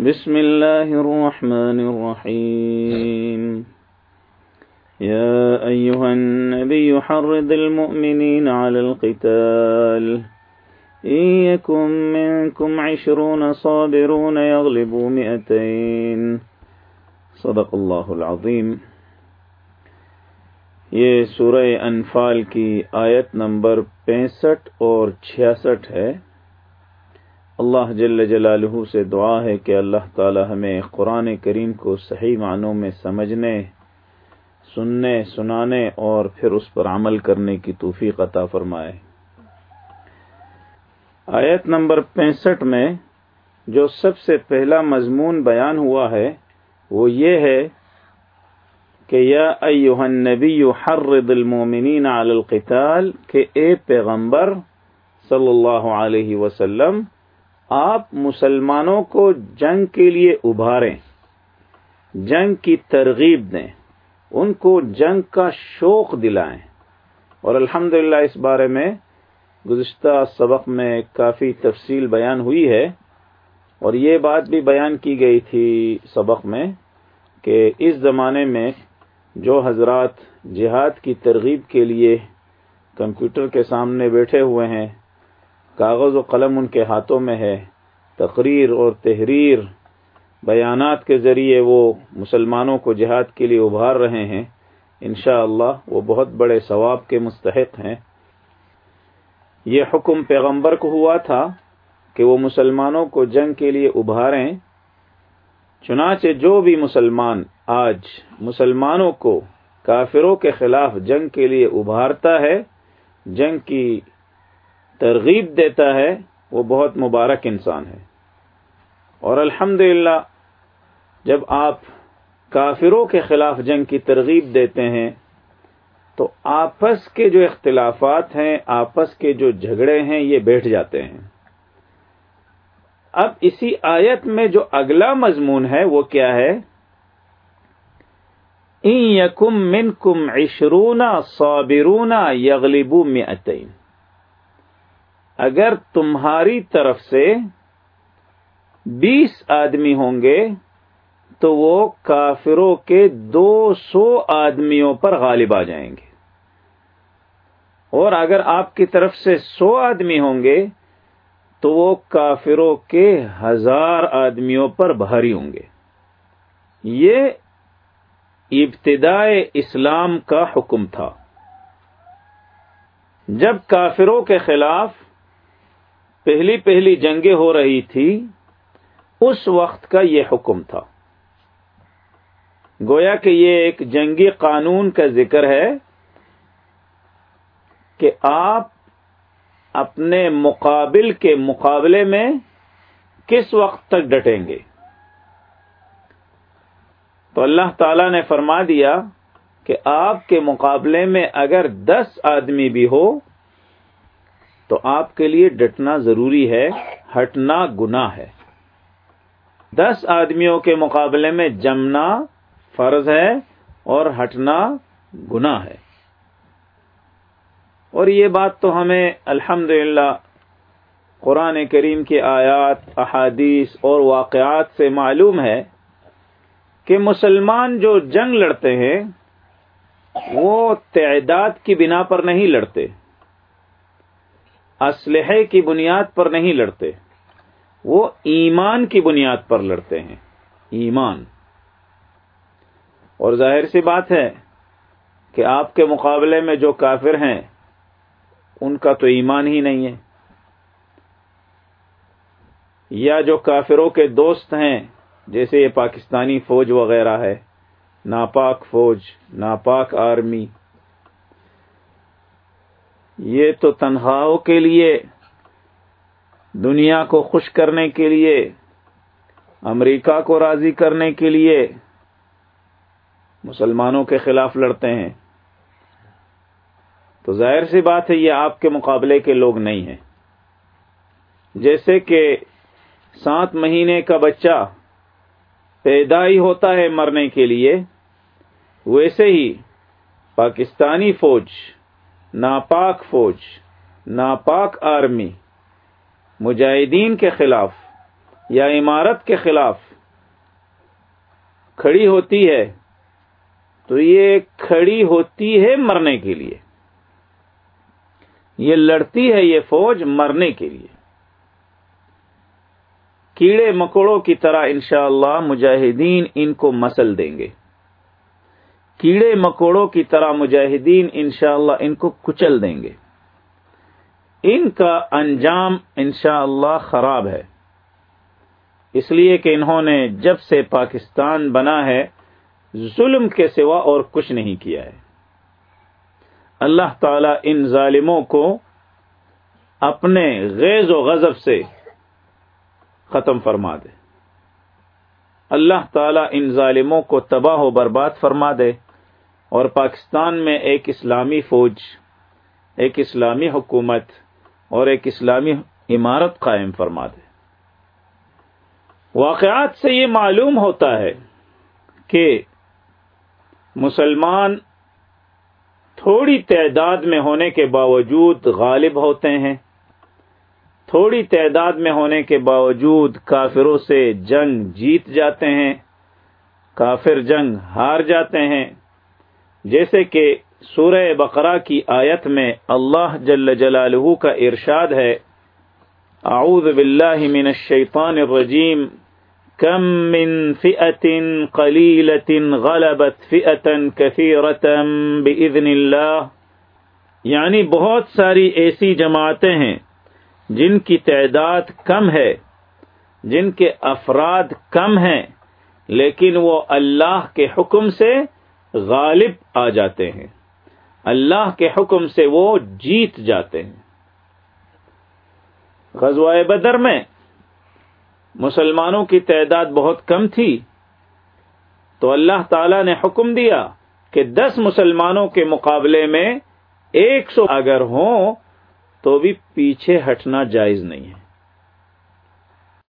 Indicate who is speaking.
Speaker 1: بسم الله الرحمن الرحيم. يا أيها النبي حرض المؤمنين على القتال. إن يكن منكم عشرون صابرون يغلبوا مئتين. صدق الله العظيم. یہ سورہ انفال کی آیت نمبر پینسٹھ اور چھیاسٹھ ہے. اللہ جل جلالہ سے دعا ہے کہ اللہ تعالی ہمیں قرآن کریم کو صحیح معنوں میں سمجھنے، سننے، سنانے اور پھر اس پر عمل کرنے کی توفیق عطا فرمائے۔ آیت نمبر پینسٹھ میں جو سب سے پہلا مضمون بیان ہوا ہے، وہ یہ ہے کہ یا ایوہ النبی حرد المومنین علی القتال کہ اے پیغمبر صلی اللہ علیہ وسلم آپ مسلمانوں کو جنگ کے لیے ابھاریں، جنگ کی ترغیب دیں، ان کو جنگ کا شوق دلائیں۔ اور الحمد اس بارے میں گزشتہ سبق میں کافی تفصیل بیان ہوئی ہے۔ اور یہ بات بھی بیان کی گئی تھی سبق میں کہ اس زمانے میں جو حضرات جہاد کی ترغیب کے لیے کمپیوٹر کے سامنے بیٹھے ہوئے ہیں کاغذ و قلم ان کے ہاتھوں میں ہے۔ تقریر اور تحریر بیانات کے ذریعے وہ مسلمانوں کو جہاد کے لیے ابھار رہے ہیں۔ انشاءاللہ اللہ وہ بہت بڑے ثواب کے مستحق ہیں۔ یہ حکم پیغمبر کو ہوا تھا کہ وہ مسلمانوں کو جنگ کے لیے ابھاریں۔ چنانچہ جو بھی مسلمان آج مسلمانوں کو کافروں کے خلاف جنگ کے لیے ابھارتا ہے، جنگ کی ترغیب دیتا ہے، وہ بہت مبارک انسان ہے۔ اور الحمد جب آپ کافروں کے خلاف جنگ کی ترغیب دیتے ہیں، تو آپس کے جو اختلافات ہیں، آپس کے جو جھگڑے ہیں، یہ بیٹھ جاتے ہیں۔ اب اسی آیت میں جو اگلا مضمون ہے، وہ کیا ہے؟ یکم من کم عشرونا صابرونا یغلبو میں اگر تمہاری طرف سے بیس آدمی ہوں گے، تو وہ کافروں کے دو سو آدمیوں پر غالب آ جائیں گے۔ اور اگر آپ کی طرف سے سو آدمی ہوں گے، تو وہ کافروں کے ہزار آدمیوں پر بھاری ہوں گے۔ یہ ابتدائے اسلام کا حکم تھا۔ جب کافروں کے خلاف پہلی پہلی جنگیں ہو رہی تھی، اس وقت کا یہ حکم تھا۔ گویا کہ یہ ایک جنگی قانون کا ذکر ہے کہ آپ اپنے مقابل کے مقابلے میں کس وقت تک ڈٹیں گے۔ تو اللہ تعالی نے فرما دیا کہ آپ کے مقابلے میں اگر دس آدمی بھی ہو تو آپ کے لیے ڈٹنا ضروری ہے، ہٹنا گنا ہے۔ دس آدمیوں کے مقابلے میں جمنا فرض ہے اور ہٹنا گنا ہے۔ اور یہ بات تو ہمیں الحمد قرآن کریم کی آیات، احادیث اور واقعات سے معلوم ہے کہ مسلمان جو جنگ لڑتے ہیں، وہ تعداد کی بنا پر نہیں لڑتے۔ اسلحے کی بنیاد پر نہیں لڑتے، وہ ایمان کی بنیاد پر لڑتے ہیں، ایمان۔ اور ظاہر سی بات ہے کہ آپ کے مقابلے میں جو کافر ہیں، ان کا تو ایمان ہی نہیں ہے۔ یا جو کافروں کے دوست ہیں، جیسے یہ پاکستانی فوج وغیرہ ہے، ناپاک فوج، ناپاک آرمی یہ تو تنخواہوں کے لیے، دنیا کو خوش کرنے کے لیے، امریکہ کو راضی کرنے کے لیے مسلمانوں کے خلاف لڑتے ہیں۔ تو ظاہر سی بات ہے، یہ آپ کے مقابلے کے لوگ نہیں ہیں۔ جیسے کہ سات مہینے کا بچہ پیدا ہی ہوتا ہے مرنے کے لیے، ویسے ہی پاکستانی فوج ناپاک فوج، ناپاک آرمی، مجاہدین کے خلاف یا عمارت کے خلاف کھڑی ہوتی ہے، تو یہ کھڑی ہوتی ہے مرنے کے لیے۔ یہ لڑتی ہے یہ فوج مرنے کے لیے۔ کیڑے مکوڑوں کی طرح انشاءاللہ اللہ مجاہدین ان کو مسل دیں گے۔ کیڑے مکوڑوں کی طرح مجاہدین انشاءاللہ اللہ ان کو کچل دیں گے۔ ان کا انجام انشاءاللہ اللہ خراب ہے۔ اس لیے کہ انہوں نے جب سے پاکستان بنا ہے، ظلم کے سوا اور کچھ نہیں کیا ہے۔ اللہ تعالی ان ظالموں کو اپنے غیظ و غضب سے ختم فرما دے۔ اللہ تعالی ان ظالموں کو تباہ و برباد فرما دے۔ اور پاکستان میں ایک اسلامی فوج، ایک اسلامی حکومت اور ایک اسلامی عمارت قائم فرما دے۔ واقعات سے یہ معلوم ہوتا ہے کہ مسلمان تھوڑی تعداد میں ہونے کے باوجود غالب ہوتے ہیں، تھوڑی تعداد میں ہونے کے باوجود کافروں سے جنگ جیت جاتے ہیں، کافر جنگ ہار جاتے ہیں۔ جیسے کہ سورہ بقرہ کی آیت میں اللہ جل جلالہ کا ارشاد ہے، اعوذ باللہ من الشیطان الرجیم، کم من فئة قلیلة غلبت فئة كثيرة بإذن اللہ۔ یعنی بہت ساری ایسی جماعتیں ہیں جن کی تعداد کم ہے، جن کے افراد کم ہیں، لیکن وہ اللہ کے حکم سے غالب آ جاتے ہیں۔ اللہ کے حکم سے وہ جیت جاتے ہیں۔ غزوہ بدر میں مسلمانوں کی تعداد بہت کم تھی۔ تو اللہ تعالی نے حکم دیا کہ دس مسلمانوں کے مقابلے میں ایک سو اگر ہوں تو بھی پیچھے ہٹنا جائز نہیں ہے۔